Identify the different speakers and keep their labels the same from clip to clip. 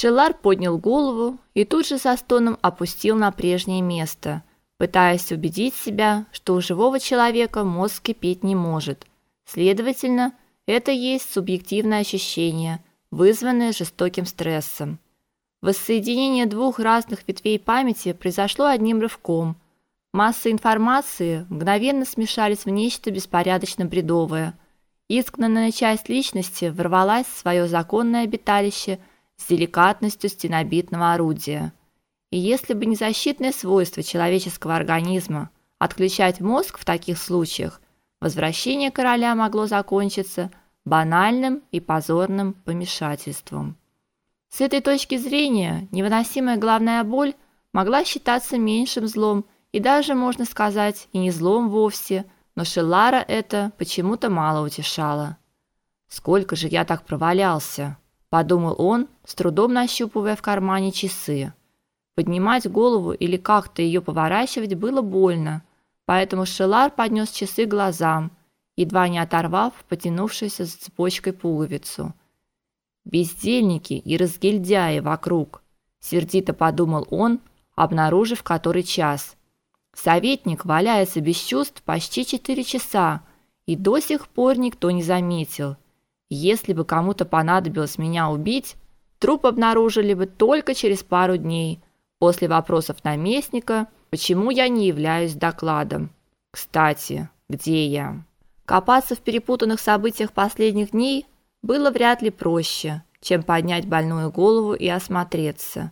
Speaker 1: Шелар поднял голову и тут же со стоном опустил на прежнее место, пытаясь убедить себя, что у живого человека мозг кипеть не может. Следовательно, это есть субъективное ощущение, вызванное жестоким стрессом. Воссоединение двух разных ветвей памяти произошло одним рывком. Массы информации мгновенно смешались в нечто беспорядочно бредовое. Изгнанная часть личности ворвалась в свое законное обиталище с деликатностью стенобитного орудия. И если бы не защитное свойство человеческого организма отключать мозг в таких случаях, возвращение короля могло закончиться банальным и позорным помешательством. С этой точки зрения невыносимая главная боль могла считаться меньшим злом и даже, можно сказать, и не злом вовсе, но Шеллара это почему-то мало утешало. «Сколько же я так провалялся?» – подумал он, с трудом нащупывая в кармане часы. Поднимать голову или как-то ее поворачивать было больно, поэтому Шелар поднес часы глазам, едва не оторвав потянувшуюся за цепочкой пуговицу – Бездельники и разгильдяи вокруг, сердито подумал он, обнаружив который час. Советник валяется без чувств почти четыре часа, и до сих пор никто не заметил. Если бы кому-то понадобилось меня убить, труп обнаружили бы только через пару дней после вопросов наместника, почему я не являюсь докладом. Кстати, где я? Копаться в перепутанных событиях последних дней было вряд ли проще, чем поднять больную голову и осмотреться.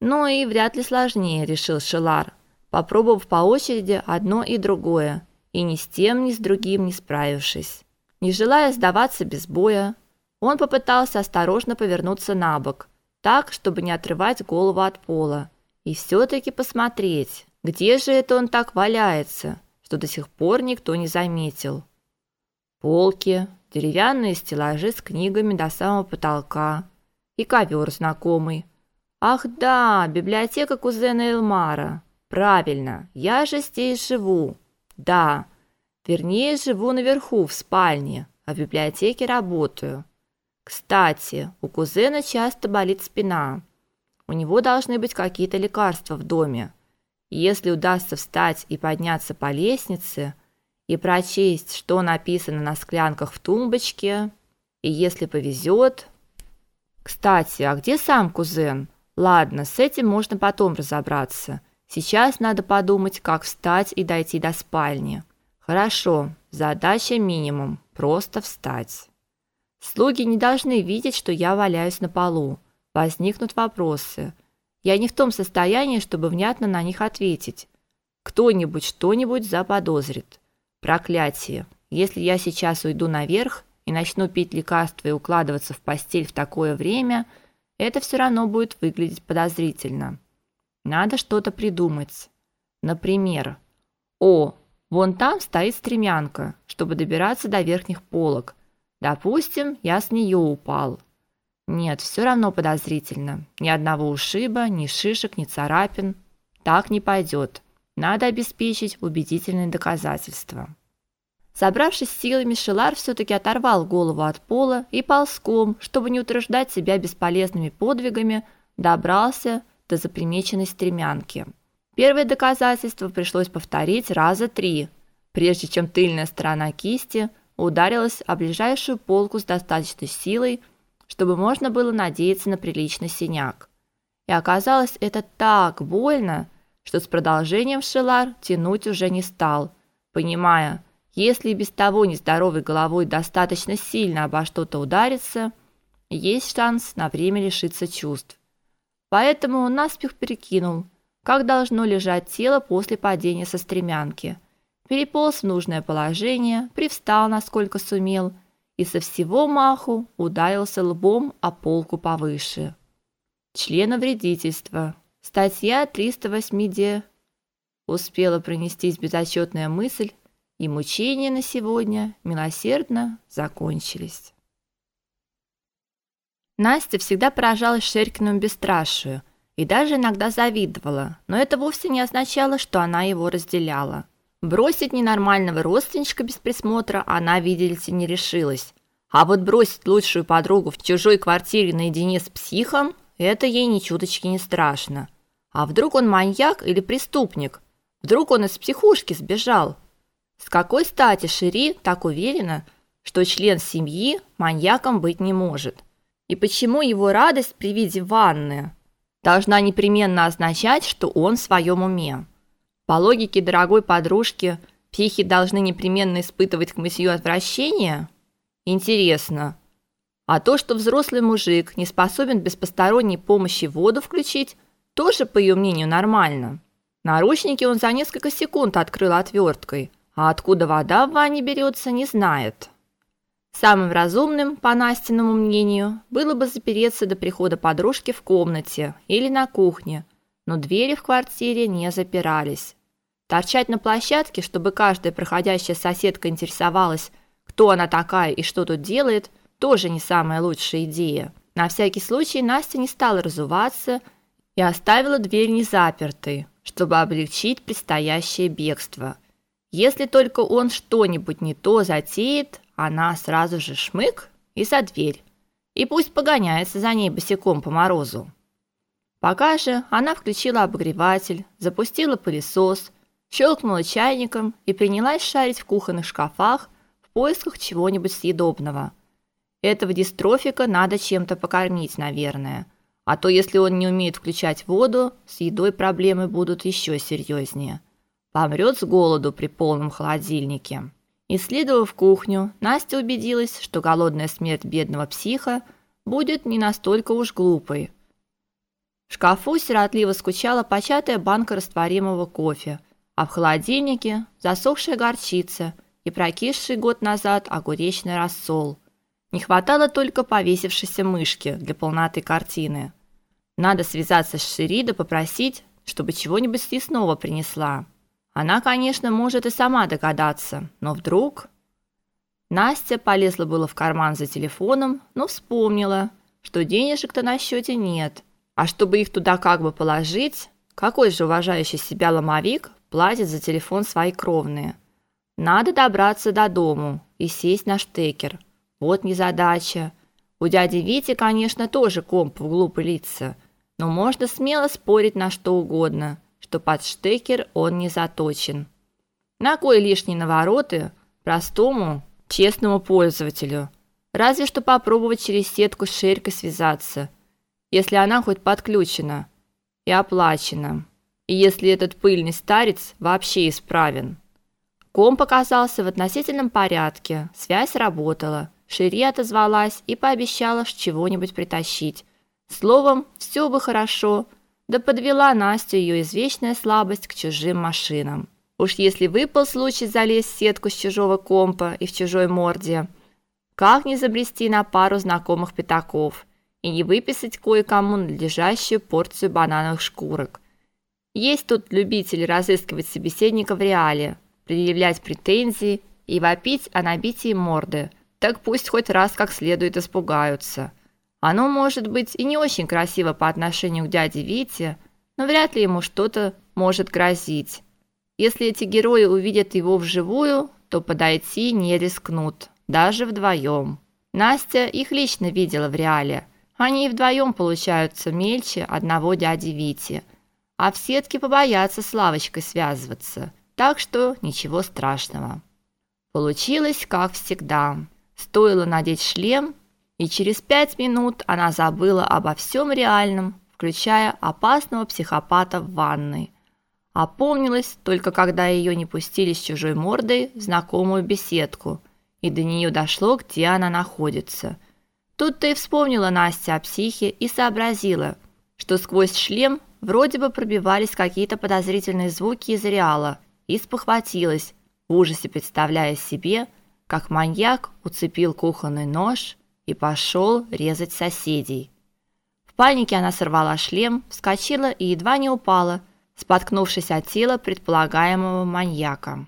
Speaker 1: Но и вряд ли сложнее, решил Шелар, попробовав по очереди одно и другое, и ни с тем, ни с другим не справившись. Не желая сдаваться без боя, он попытался осторожно повернуться на бок, так, чтобы не отрывать голову от пола, и все таки посмотреть, где же это он так валяется, что до сих пор никто не заметил. Полки, деревянные стеллажи с книгами до самого потолка и ковер знакомый. Ах да, библиотека кузена Элмара. Правильно, я же здесь живу. Да, вернее, живу наверху, в спальне, а в библиотеке работаю. Кстати, у кузена часто болит спина. У него должны быть какие-то лекарства в доме. Если удастся встать и подняться по лестнице – и прочесть, что написано на склянках в тумбочке, и если повезет... Кстати, а где сам кузен? Ладно, с этим можно потом разобраться. Сейчас надо подумать, как встать и дойти до спальни. Хорошо, задача минимум просто встать. Слуги не должны видеть, что я валяюсь на полу. Возникнут вопросы. Я не в том состоянии, чтобы внятно на них ответить. Кто-нибудь что-нибудь заподозрит. Проклятие. Если я сейчас уйду наверх и начну пить лекарства и укладываться в постель в такое время, это все равно будет выглядеть подозрительно. Надо что-то придумать. Например, о, вон там стоит стремянка, чтобы добираться до верхних полок. Допустим, я с нее упал. Нет, все равно подозрительно. Ни одного ушиба, ни шишек, ни царапин. Так не пойдет. Надо обеспечить убедительные доказательства. Собравшись силами, Шелар все таки оторвал голову от пола и ползком, чтобы не утруждать себя бесполезными подвигами, добрался до запримеченной стремянки. Первое доказательство пришлось повторить раза три, прежде чем тыльная сторона кисти ударилась о ближайшую полку с достаточной силой, чтобы можно было надеяться на приличный синяк. И оказалось это так больно, что с продолжением Шелар тянуть уже не стал, понимая, если и без того нездоровой головой достаточно сильно обо что-то удариться, есть шанс на время лишиться чувств. Поэтому он наспех перекинул, как должно лежать тело после падения со стремянки. Переполз в нужное положение, привстал насколько сумел и со всего маху ударился лбом о полку повыше. Членовредительство – Статья 308 де успела пронестись безотчетная мысль, и мучения на сегодня милосердно закончились. Настя всегда поражалась Шерькиному бесстрашию и даже иногда завидовала, но это вовсе не означало, что она его разделяла. Бросить ненормального родственничка без присмотра она, видите не решилась, А вот бросить лучшую подругу в чужой квартире наедине с психом это ей ни чуточки не страшно. А вдруг он маньяк или преступник? Вдруг он из психушки сбежал? С какой стати Шири так уверена, что член семьи маньяком быть не может? И почему его радость при виде ванны должна непременно означать, что он в своем уме? По логике дорогой подружки, психи должны непременно испытывать к месью отвращение? Интересно. А то, что взрослый мужик не способен без посторонней помощи воду включить, тоже, по ее мнению, нормально. Наручники он за несколько секунд открыл отверткой, а откуда вода в ванне берется, не знает. Самым разумным, по Настиному мнению, было бы запереться до прихода подружки в комнате или на кухне, но двери в квартире не запирались. Торчать на площадке, чтобы каждая проходящая соседка интересовалась, кто она такая и что тут делает, тоже не самая лучшая идея. На всякий случай Настя не стала разуваться и оставила дверь незапертой, чтобы облегчить предстоящее бегство. Если только он что-нибудь не то затеет, она сразу же шмык и за дверь. И пусть погоняется за ней босиком по морозу. Пока же она включила обогреватель, запустила пылесос, щелкнула чайником и принялась шарить в кухонных шкафах в поисках чего-нибудь съедобного. Этого дистрофика надо чем-то покормить, наверное. А то если он не умеет включать воду, с едой проблемы будут еще серьезнее. Помрет с голоду при полном холодильнике. Исследовав кухню, Настя убедилась, что голодная смерть бедного психа будет не настолько уж глупой. В шкафу сиротливо скучала початая банка растворимого кофе, а в холодильнике засохшая горчица и прокисший год назад огуречный рассол. Не хватало только повесившейся мышки для полноты картины. Надо связаться с Ширида, попросить, чтобы чего-нибудь съестного принесла. Она, конечно, может и сама догадаться, но вдруг Настя полезла было в карман за телефоном, но вспомнила, что денежек-то на счете нет. А чтобы их туда как бы положить, какой же уважающий себя ломовик платит за телефон свои кровные? Надо добраться до дому и сесть на штекер. Вот незадача. У дяди Вити, конечно, тоже комп в глупо лица, но можно смело спорить на что угодно – что под штекер он не заточен. На кой лишние навороты простому, честному пользователю? Разве что попробовать через сетку с шерькой связаться, если она хоть подключена и оплачена. И если этот пыльный старец вообще исправен. Комп оказался в относительном порядке, связь работала. Шири отозвалась и пообещала чего-нибудь притащить. Словом, все бы хорошо, да подвела Настю ее извечная слабость к чужим машинам. Уж если выпал случай залезть в сетку с чужого компа и в чужой морде, как не забрести на пару знакомых пятаков и не выписать кое-кому надлежащую порцию банановых шкурок. Есть тут любители разыскивать собеседника в реале, предъявлять претензии и вопить о набитии морды. Так пусть хоть раз как следует испугаются. Оно может быть и не очень красиво по отношению к дяде Вите, но вряд ли ему что-то может грозить. Если эти герои увидят его вживую, то подойти не рискнут, даже вдвоем. Настя их лично видела в реале. Они и вдвоем получаются мельче одного дяди Вити. А в сетке побоятся с лавочкой связываться. Так что ничего страшного. Получилось как всегда. Стоило надеть шлем, и через пять минут она забыла обо всем реальном, включая опасного психопата в ванной. Опомнилась только когда ее не пустили с чужой мордой в знакомую беседку, и до нее дошло, где она находится. Тут-то и вспомнила Настя о психе и сообразила, что сквозь шлем вроде бы пробивались какие-то подозрительные звуки из реала, и спохватилась, в ужасе представляя себе, как маньяк уцепил кухонный нож и пошел резать соседей. В панике она сорвала шлем, вскочила и едва не упала, споткнувшись от тела предполагаемого маньяка.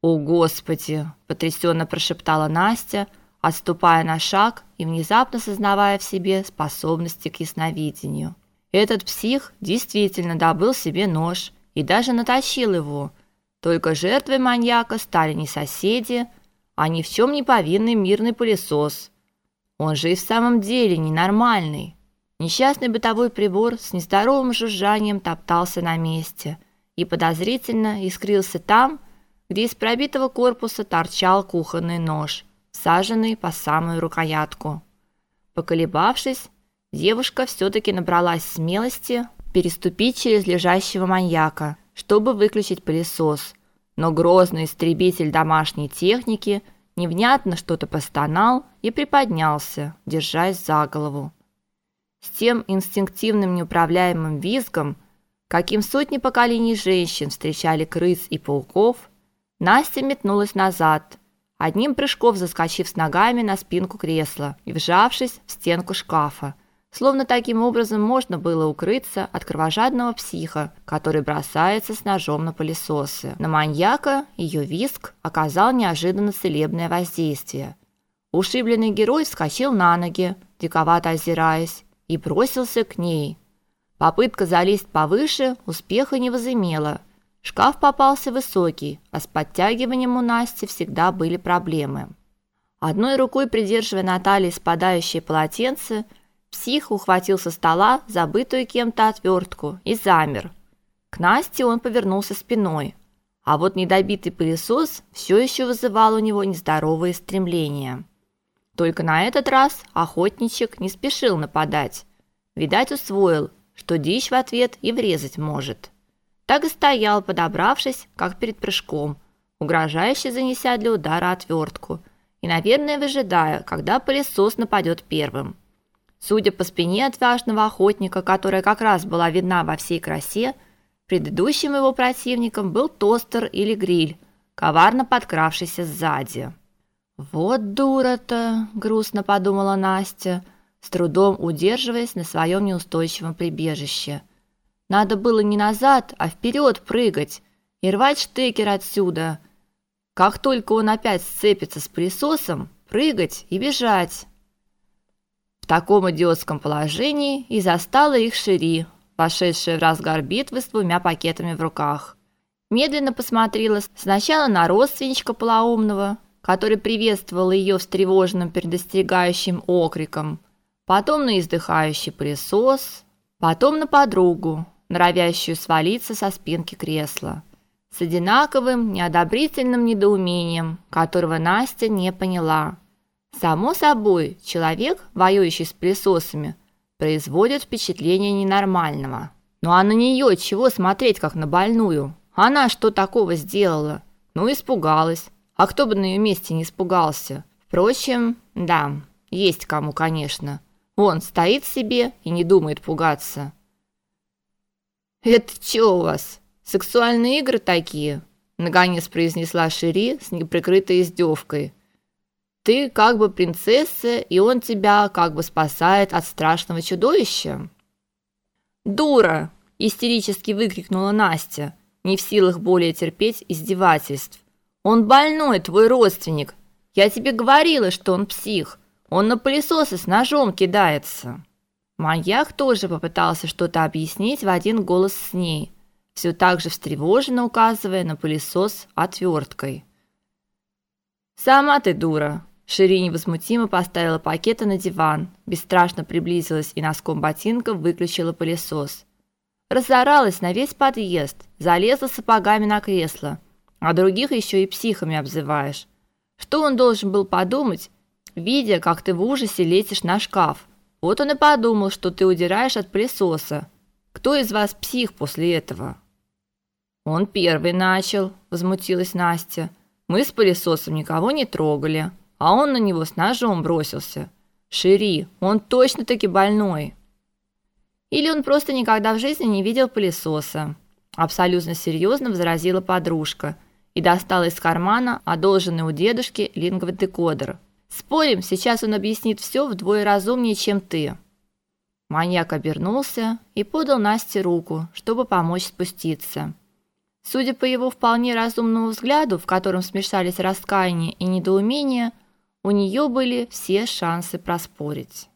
Speaker 1: "О, господи!" потрясенно прошептала Настя, отступая на шаг и внезапно сознавая в себе способности к ясновидению. Этот псих действительно добыл себе нож и даже наточил его. Только жертвой маньяка стали не соседи, а ни в чем не повинный мирный пылесос. Он же и в самом деле ненормальный. Несчастный бытовой прибор с нездоровым жужжанием топтался на месте и подозрительно искрился там, где из пробитого корпуса торчал кухонный нож, саженный по самую рукоятку. Поколебавшись, девушка все таки набралась смелости переступить через лежащего маньяка, чтобы выключить пылесос. Но грозный истребитель домашней техники невнятно что-то постонал и приподнялся, держась за голову. С тем инстинктивным неуправляемым визгом, каким сотни поколений женщин встречали крыс и пауков, Настя метнулась назад, одним прыжком заскочив с ногами на спинку кресла и вжавшись в стенку шкафа, словно таким образом можно было укрыться от кровожадного психа, который бросается с ножом на пылесосы. На маньяка ее виск оказал неожиданно целебное воздействие. Ушибленный герой вскочил на ноги, диковато озираясь, и бросился к ней. Попытка залезть повыше успеха не возымела – Шкаф попался высокий, а с подтягиванием у Насти всегда были проблемы. Одной рукой придерживая на талии спадающее полотенце, псих ухватил со стола забытую кем-то отвертку и замер. К Насте он повернулся спиной, а вот недобитый пылесос все еще вызывал у него нездоровые стремления. Только на этот раз охотничек не спешил нападать. Видать, усвоил, что дичь в ответ и врезать может. Так и стоял, подобравшись, как перед прыжком, угрожающе занеся для удара отвертку и, наверное, выжидая, когда пылесос нападет первым. Судя по спине отважного охотника, которая как раз была видна во всей красе, предыдущим его противником был тостер или гриль, коварно подкравшийся сзади. Вот дура-то, грустно подумала Настя, с трудом удерживаясь на своем неустойчивом прибежище. Надо было не назад, а вперед прыгать и рвать штекер отсюда. Как только он опять сцепится с пылесосом, прыгать и бежать. Таком идиотском положении и застала их Шири, пошедшая в разгар битвы с двумя пакетами в руках. Медленно посмотрела сначала на родственничка полоумного, который приветствовал ее встревоженным предостерегающим окриком, потом на издыхающий пылесос, потом на подругу, норовящую свалиться со спинки кресла, с одинаковым неодобрительным недоумением, которого Настя не поняла. Само собой, человек, воюющий с пылесосами, производит впечатление ненормального. Ну а на нее чего смотреть, как на больную? Она что такого сделала? Ну, испугалась. А кто бы на ее месте не испугался? Впрочем, да, есть кому, конечно. Он стоит себе и не думает пугаться. Это что у вас? Сексуальные игры такие? наконец произнесла Шири с неприкрытой издевкой. Ты как бы принцесса, и он тебя как бы спасает от страшного чудовища. Дура, истерически выкрикнула Настя, не в силах более терпеть издевательств. Он больной, твой родственник. Я тебе говорила, что он псих. Он на пылесосы с ножом кидается. Маньяк тоже попытался что-то объяснить в один голос с ней, все так же встревоженно указывая на пылесос отверткой. «Сама ты дура!» Шири невозмутимо поставила пакеты на диван, бесстрашно приблизилась и носком ботинка выключила пылесос. Разоралась на весь подъезд, залезла сапогами на кресло, а других еще и психами обзываешь. Что он должен был подумать, видя, как ты в ужасе лезешь на шкаф, вот он и подумал, что ты удираешь от пылесоса. Кто из вас псих после этого? Он первый начал, возмутилась Настя. Мы с пылесосом никого не трогали, а он на него с ножом бросился. Шири, он точно-таки больной. Или он просто никогда в жизни не видел пылесоса, абсолютно серьезно возразила подружка и достала из кармана одолженный у дедушки лингводекодер. Спорим, сейчас он объяснит все вдвое разумнее, чем ты. Маньяк обернулся и подал Насте руку, чтобы помочь спуститься. Судя по его вполне разумному взгляду, в котором смешались раскаяние и недоумение, у нее были все шансы проспорить.